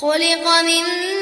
خلق من